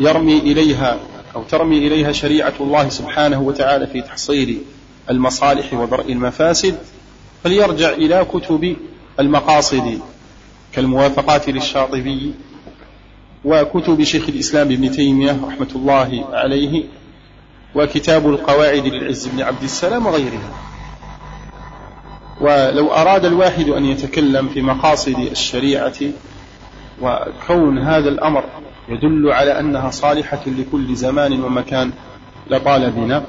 يرمي إليها أو ترمي إليها شريعة الله سبحانه وتعالى في تحصيل المصالح ودرء المفاسد فليرجع إلى كتب المقاصد كالموافقات للشاطبي وكتب شيخ الإسلام ابن تيمية رحمة الله عليه وكتاب القواعد للعز بن عبد السلام وغيرها. ولو أراد الواحد أن يتكلم في مقاصد الشريعة وكون هذا الأمر يدل على أنها صالحة لكل زمان ومكان لطال بنا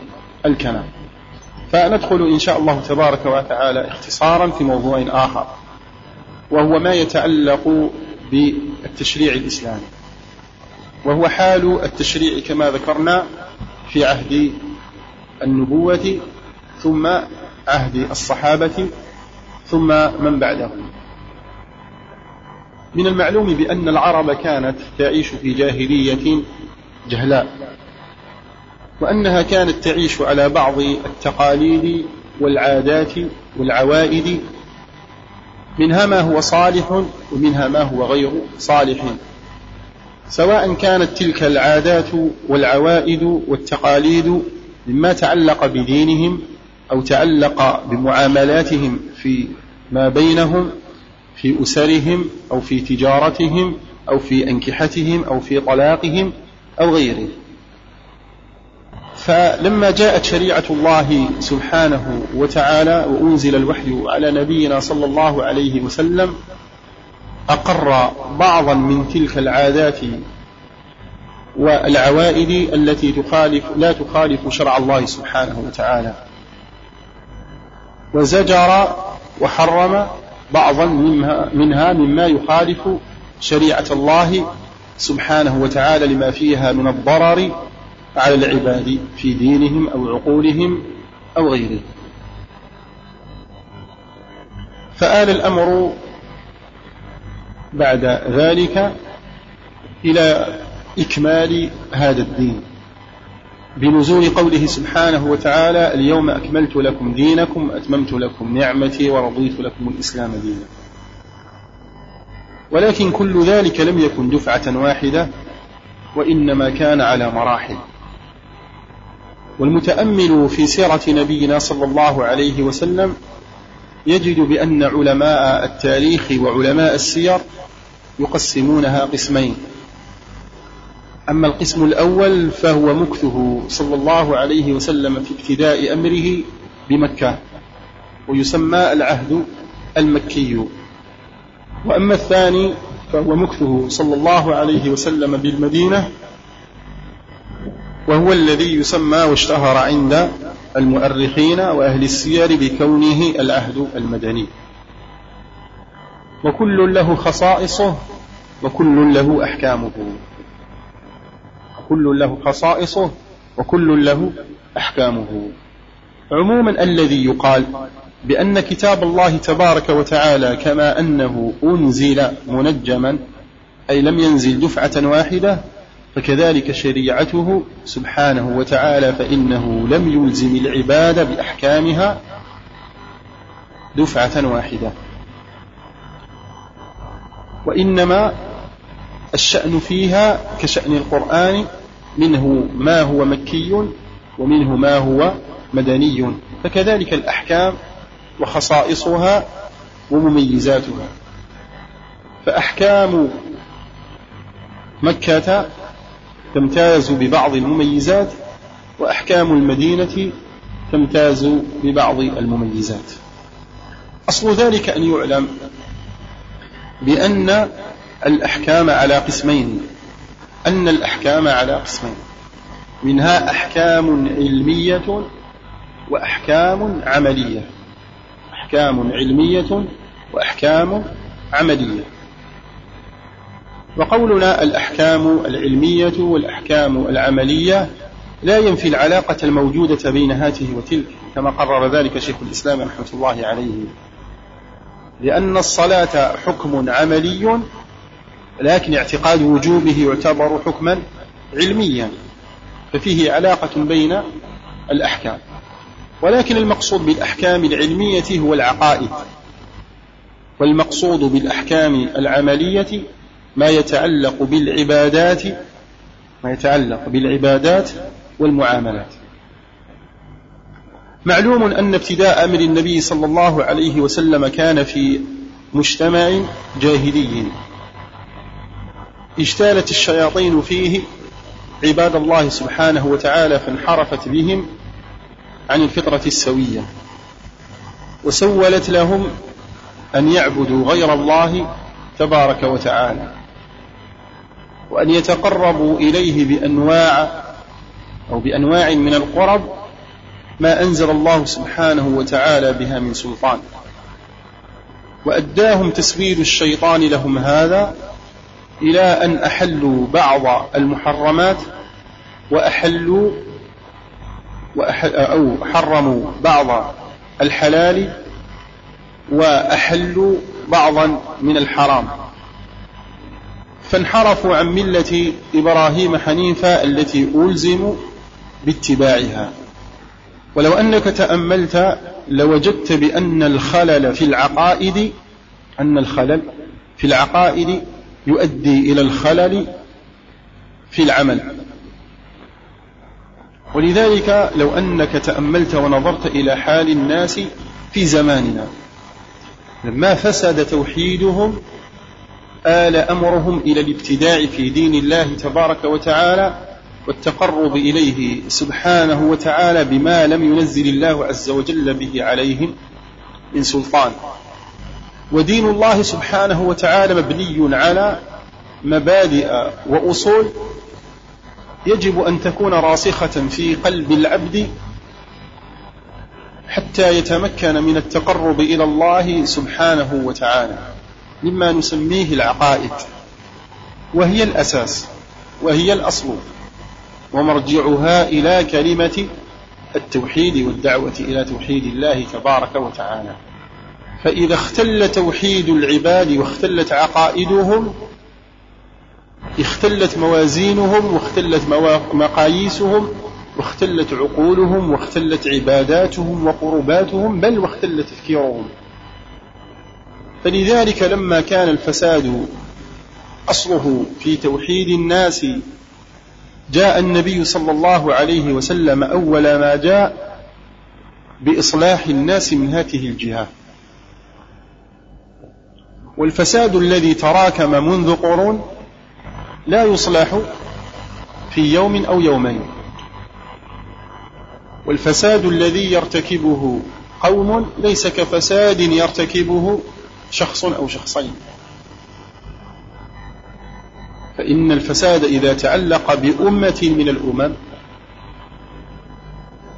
الكلام. فندخل إن شاء الله تبارك وتعالى اختصارا في موضوع آخر وهو ما يتعلق بالتشريع الإسلامي. وهو حال التشريع كما ذكرنا في عهد النبوة ثم عهد الصحابة ثم من بعدهم. من المعلوم بأن العرب كانت تعيش في جاهلية جهلاء وأنها كانت تعيش على بعض التقاليد والعادات والعوائد منها ما هو صالح ومنها ما هو غير صالح. سواء كانت تلك العادات والعوائد والتقاليد مما تعلق بدينهم أو تعلق بمعاملاتهم في ما بينهم في أسرهم أو في تجارتهم أو في أنكحتهم أو في طلاقهم أو غيره فلما جاءت شريعة الله سبحانه وتعالى وأنزل الوحي على نبينا صلى الله عليه وسلم أقر بعضا من تلك العادات والعوائد التي تخالف لا تخالف شرع الله سبحانه وتعالى. وزجر وحرم بعضا منها, مما يخالف شريعة الله سبحانه وتعالى لما فيها من الضرر على العباد في دينهم أو عقولهم أو غيره فآل الأمر بعد ذلك إلى إكمال هذا الدين. بنزول قوله سبحانه وتعالى اليوم أكملت لكم دينكم أتممت لكم نعمتي ورضيت لكم الإسلام دينا. ولكن كل ذلك لم يكن دفعة واحدة وإنما كان على مراحل. والمتأمل في سيرة نبينا صلى الله عليه وسلم يجد بأن علماء التاريخ وعلماء السير يقسمونها قسمين. أما القسم الأول فهو مكثه صلى الله عليه وسلم في ابتداء أمره بمكة ويسمى العهد المكي. وأما الثاني فهو مكثه صلى الله عليه وسلم بالمدينة وهو الذي يسمى واشتهر عند المؤرخين وأهل السير بكونه العهد المدني. وكل له خصائصه وكل له أحكامه. كل له خصائصه وكل له أحكامه. عموما الذي يقال بأن كتاب الله تبارك وتعالى كما أنه أنزل منجما أي لم ينزل دفعة واحدة فكذلك شريعته سبحانه وتعالى فإنه لم يلزم العباد بأحكامها دفعة واحدة. وإنما الشأن فيها كشأن القرآن منه ما هو مكي ومنه ما هو مدني. فكذلك الأحكام وخصائصها ومميزاتها. فأحكام مكة تمتاز ببعض المميزات وأحكام المدينة تمتاز ببعض المميزات. أصل ذلك أن يعلم بأن الأحكام على قسمين. أن الأحكام على قسمين. منها أحكام علمية وأحكام عملية. أحكام علمية وأحكام عملية. وقولنا الأحكام العلمية والأحكام العملية لا ينفي العلاقة الموجودة بين هاته وتلك كما قرر ذلك شيخ الإسلام رحمة الله عليه. لأن الصلاة حكم عملي لكن اعتقاد وجوبه يعتبر حكما علميا ففيه علاقة بين الأحكام. ولكن المقصود بالأحكام العلمية هو العقائد والمقصود بالأحكام العملية ما يتعلق بالعبادات ما يتعلق بالعبادات والمعاملات. معلوم أن ابتداء أمر النبي صلى الله عليه وسلم كان في مجتمع جاهلي. اجتالت الشياطين فيه عباد الله سبحانه وتعالى فانحرفت بهم عن الفطرة السوية وسولت لهم أن يعبدوا غير الله تبارك وتعالى وأن يتقربوا إليه بأنواع أو بأنواع من القرب ما أنزل الله سبحانه وتعالى بها من سلطان. وأداهم تسويل الشيطان لهم هذا إلى أن أحلوا بعض المحرمات وأحلوا أو حرموا بعض الحلال وأحلوا بعضا من الحرام. فانحرفوا عن ملة إبراهيم حنيفة التي ألزموا باتباعها. ولو أنك تأملت لوجدت بأن الخلل في العقائد أن الخلل في العقائد يؤدي إلى الخلل في العمل. ولذلك لو أنك تأملت ونظرت إلى حال الناس في زماننا لما فسد توحيدهم آل أمرهم إلى الابتداع في دين الله تبارك وتعالى والتقرب إليه سبحانه وتعالى بما لم ينزل الله عز وجل به عليهم من سلطان. ودين الله سبحانه وتعالى مبني على مبادئ وأصول يجب أن تكون راسخة في قلب العبد حتى يتمكن من التقرب إلى الله سبحانه وتعالى مما نسميه العقائد وهي الأساس وهي الأصل. ومرجعها إلى كلمة التوحيد والدعوة إلى توحيد الله تبارك وتعالى. فإذا اختل توحيد العباد واختلت عقائدهم اختلت موازينهم واختلت مقاييسهم واختلت عقولهم واختلت عباداتهم وقرباتهم بل واختل تفكيرهم. فلذلك لما كان الفساد أصله في توحيد الناس جاء النبي صلى الله عليه وسلم أول ما جاء بإصلاح الناس من هذه الجهة. والفساد الذي تراكم منذ قرون لا يصلح في يوم أو يومين. والفساد الذي يرتكبه قوم ليس كفساد يرتكبه شخص أو شخصين. فإن الفساد إذا تعلق بأمة من الأمم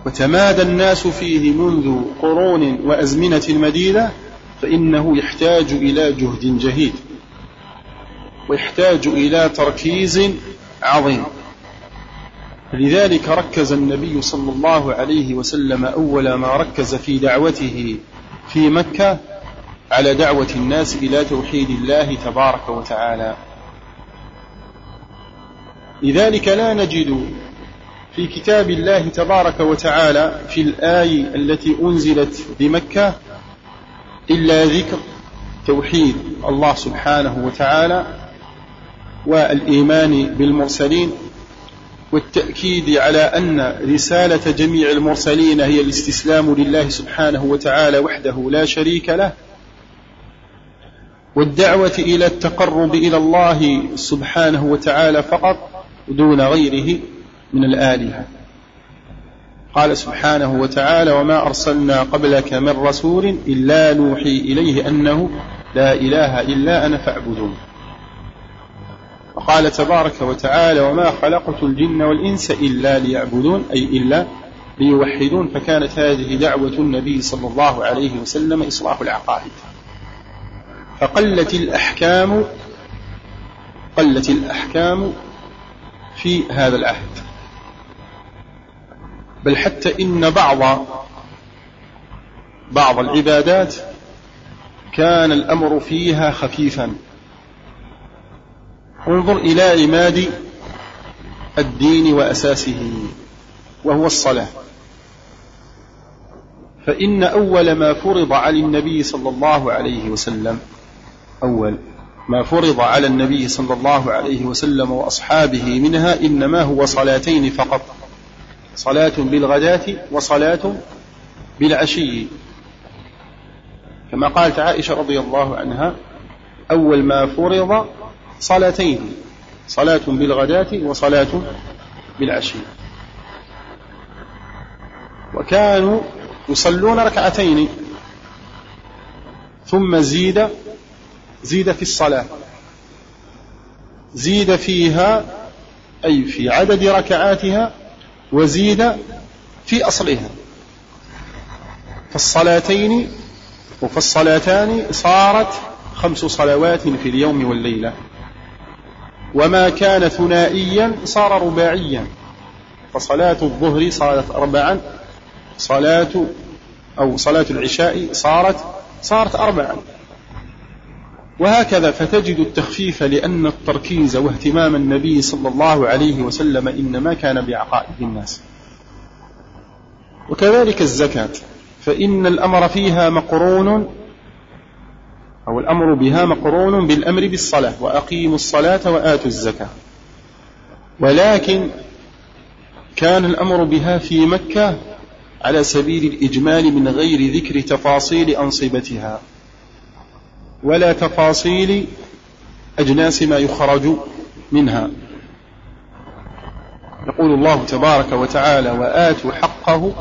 وتمادى الناس فيه منذ قرون وأزمنة مديدة فإنه يحتاج إلى جهد جهيد ويحتاج إلى تركيز عظيم. لذلك ركز النبي صلى الله عليه وسلم أول ما ركز في دعوته في مكة على دعوة الناس إلى توحيد الله تبارك وتعالى. لذلك لا نجد في كتاب الله تبارك وتعالى في الآية التي أنزلت بمكة إلا ذكر توحيد الله سبحانه وتعالى والإيمان بالمرسلين والتأكيد على أن رسالة جميع المرسلين هي الاستسلام لله سبحانه وتعالى وحده لا شريك له والدعوة إلى التقرب إلى الله سبحانه وتعالى فقط دون غيره من الآلهة. قال سبحانه وتعالى وما أرسلنا قبلك من رسول إلا نوحي إليه أنه لا إله إلا أنا فاعبدون. وقال تبارك وتعالى وما خلقت الجن والإنس إلا ليعبدون أي إلا ليوحدون. فكانت هذه دعوة النبي صلى الله عليه وسلم إصلاح العقائد. فقلت الأحكام قلت الأحكام في هذا العهد. بل حتى إن بعض بعض العبادات كان الأمر فيها خفيفا. انظر إلى عماد الدين وأساسه وهو الصلاة. فإن أول ما فرض على النبي صلى الله عليه وسلم أول ما فرض على النبي صلى الله عليه وسلم وأصحابه منها إنما هو صلاتين فقط. صلاة بالغداة وصلاة بالعشي. كما قالت عائشة رضي الله عنها أول ما فرض صلاتين صلاة بالغداة وصلاة بالعشي. وكانوا يصلون ركعتين ثم زيد زيد في الصلاة. زيد فيها أي في عدد ركعاتها وزيد في أصلها. فالصلاتين وفالصلاتان صارت خمس صلوات في اليوم والليلة. وما كان ثنائيا صار رباعيا. فصلاة الظهر صارت أربعا صلاة أو صلاة العشاء صارت صارت أربعا. وهكذا فتجد التخفيف لأن التركيز واهتمام النبي صلى الله عليه وسلم إنما كان بعقائد الناس. وكذلك الزكاة فإن الأمر فيها مقرون أو الأمر بها مقرون بالأمر بالصلاة وأقيموا الصلاة وآتوا الزكاة. ولكن كان الأمر بها في مكة على سبيل الإجمال من غير ذكر تفاصيل أنصبتها. ولا تفاصيل أجناس ما يخرج منها. يقول الله تبارك وتعالى وآتوا حقه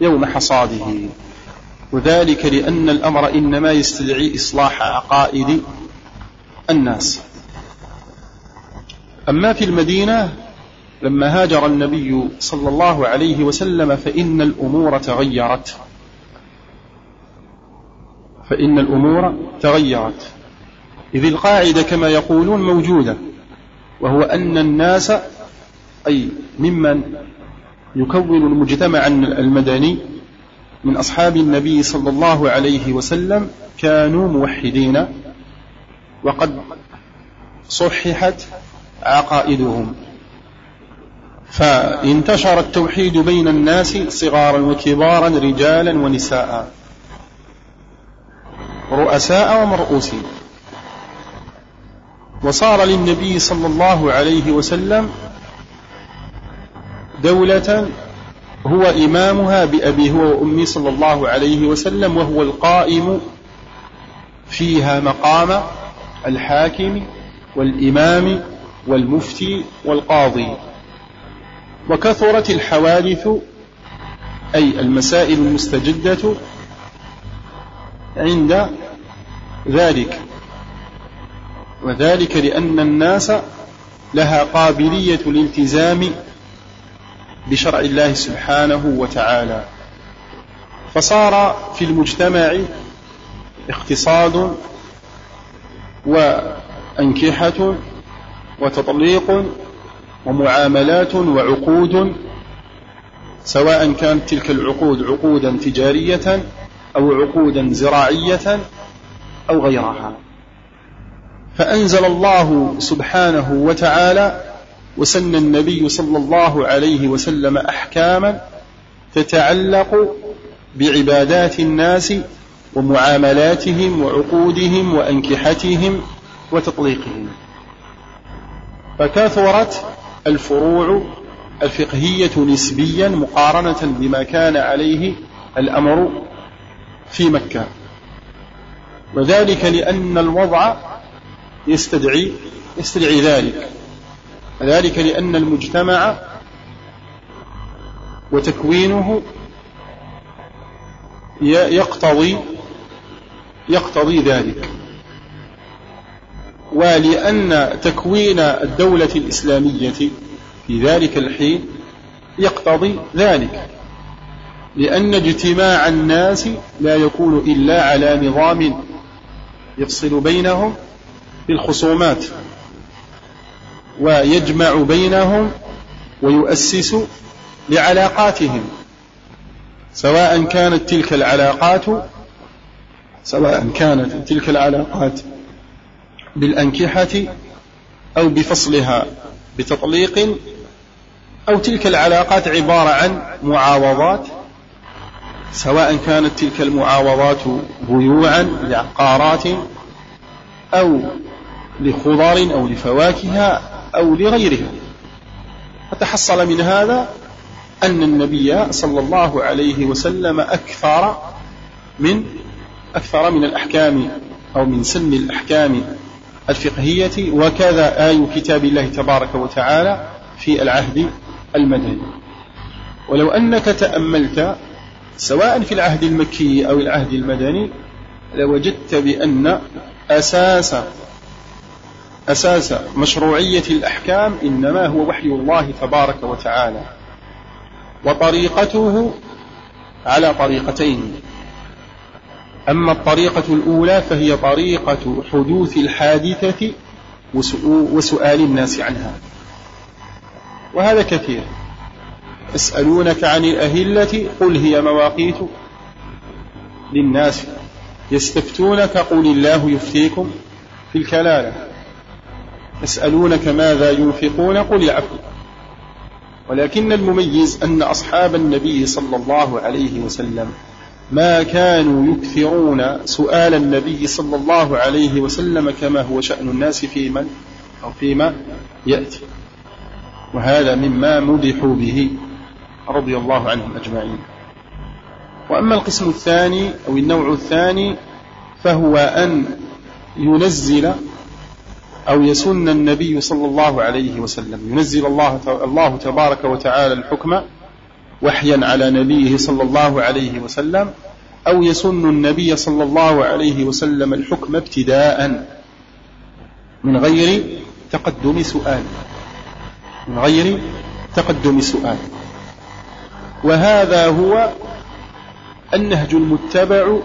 يوم حصاده وذلك لأن الأمر إنما يستدعي إصلاح عقائد الناس. أما في المدينة لما هاجر النبي صلى الله عليه وسلم فإن الأمور تغيرت. فإن الأمور تغيرت. إذ القاعدة كما يقولون موجودة وهو أن الناس أي ممن يكون المجتمع المدني من أصحاب النبي صلى الله عليه وسلم كانوا موحدين وقد صححت عقائدهم. فانتشر التوحيد بين الناس صغارا وكبارا رجالا ونساء. رؤساء ومرؤوسين. وصار للنبي صلى الله عليه وسلم دولة هو إمامها بأبي هو وأمي صلى الله عليه وسلم وهو القائم فيها مقام الحاكم والإمام والمفتي والقاضي. وكثرت الحوادث أي المسائل المستجدة عند ذلك. وذلك لأن الناس لها قابلية الالتزام بشرع الله سبحانه وتعالى. فصار في المجتمع اقتصاد وأنكحة وتطليق ومعاملات وعقود سواء كانت تلك العقود عقودا تجارية أو عقودا زراعية أو غيرها. فأنزل الله سبحانه وتعالى وسن النبي صلى الله عليه وسلم أحكاما تتعلق بعبادات الناس ومعاملاتهم وعقودهم وأنكحتهم وتطليقهم. فكثرت الفروع الفقهية نسبيا مقارنة بما كان عليه الأمر في مكة. وذلك لأن الوضع يستدعي يستدعي ذلك. ذلك لأن المجتمع وتكوينه يقتضي يقتضي ذلك. ولأن تكوين الدولة الإسلامية في ذلك الحين يقتضي ذلك. لأن اجتماع الناس لا يكون إلا على نظام يفصل بينهم بالخصومات ويجمع بينهم ويؤسس لعلاقاتهم سواء كانت تلك العلاقات سواء كانت تلك العلاقات بالأنكحة أو بفصلها بتطليق أو تلك العلاقات عبارة عن معاوضات سواء كانت تلك المعاوضات بيوعا لعقارات أو لخضر أو لفواكه أو لغيرها. فتحصل من هذا أن النبي صلى الله عليه وسلم أكثر من أكثر من الأحكام أو من سن الأحكام الفقهية وكذا آي كتاب الله تبارك وتعالى في العهد المدني. ولو أنك تأملت سواء في العهد المكي أو العهد المدني لوجدت بأن أساس أساس مشروعية الأحكام إنما هو وحي الله تبارك وتعالى وطريقته على طريقتين. أما الطريقة الأولى فهي طريقة حدوث الحادثة وسؤال الناس عنها. وهذا كثير. يسألونك عن الأهلة قل هي مواقيت للناس. يستفتونك قل الله يفتيكم في الكلالة. يسألونك ماذا ينفقون قل العفو. ولكن المميز أن أصحاب النبي صلى الله عليه وسلم ما كانوا يكثرون سؤال النبي صلى الله عليه وسلم كما هو شأن الناس في من أو فيما يأتي. وهذا مما مدحوا به. رضي الله عنهم أجمعين. وأما القسم الثاني أو النوع الثاني فهو أن ينزل أو يسن النبي صلى الله عليه وسلم. ينزل الله تبارك وتعالى الحكم وحيا على نبيه صلى الله عليه وسلم أو يسن النبي صلى الله عليه وسلم الحكم ابتداء. من غير تقدم سؤال. من غير تقدم سؤال. وهذا هو النهج المتبع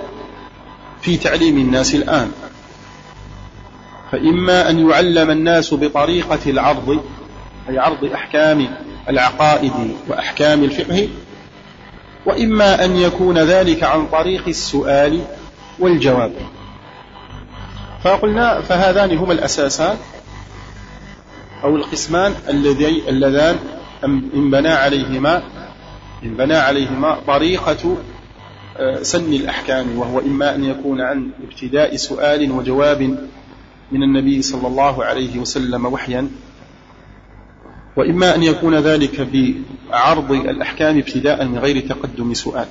في تعليم الناس الآن. فإما أن يعلم الناس بطريقة العرض أي عرض أحكام العقائد وأحكام الفقه وإما أن يكون ذلك عن طريق السؤال والجواب. فقلنا فهذان هما الأساسان أو القسمان اللذان انبنى عليهما انبنى عليهما طريقة آه، سن الأحكام وهو إما أن يكون عن ابتداء سؤال وجواب من النبي صلى الله عليه وسلم وحيا وإما أن يكون ذلك بعرض الأحكام ابتداء من غير تقدم سؤال.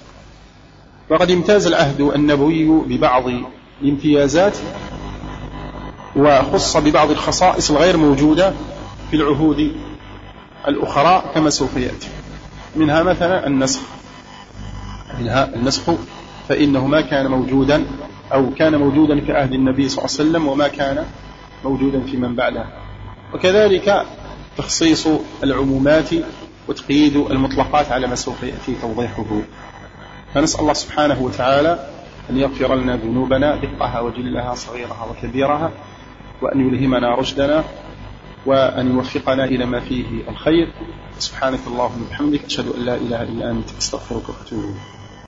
وقد امتاز العهد النبوي ببعض الامتيازات وخص ببعض الخصائص الغير موجودة في العهود الأخرى كما سوف يأتي. منها مثلا النسخ. منها النسخ فإنه ما كان موجودا أو كان موجودا في عهد النبي صلى الله عليه وسلم وما كان موجودا في من بعده. وكذلك تخصيص العمومات وتقييد المطلقات على ما سوف يأتي توضيحه. فنسأل الله سبحانه وتعالى أن يغفر لنا ذنوبنا دقها وجلها صغيرها وكبيرها وأن يلهمنا رشدنا وأن يوفقنا إلى ما فيه الخير. سبحانك اللهم وبحمدك أشهد أن لا إله إلا أنت أستغفرك وأتوب إليك.